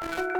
Bye.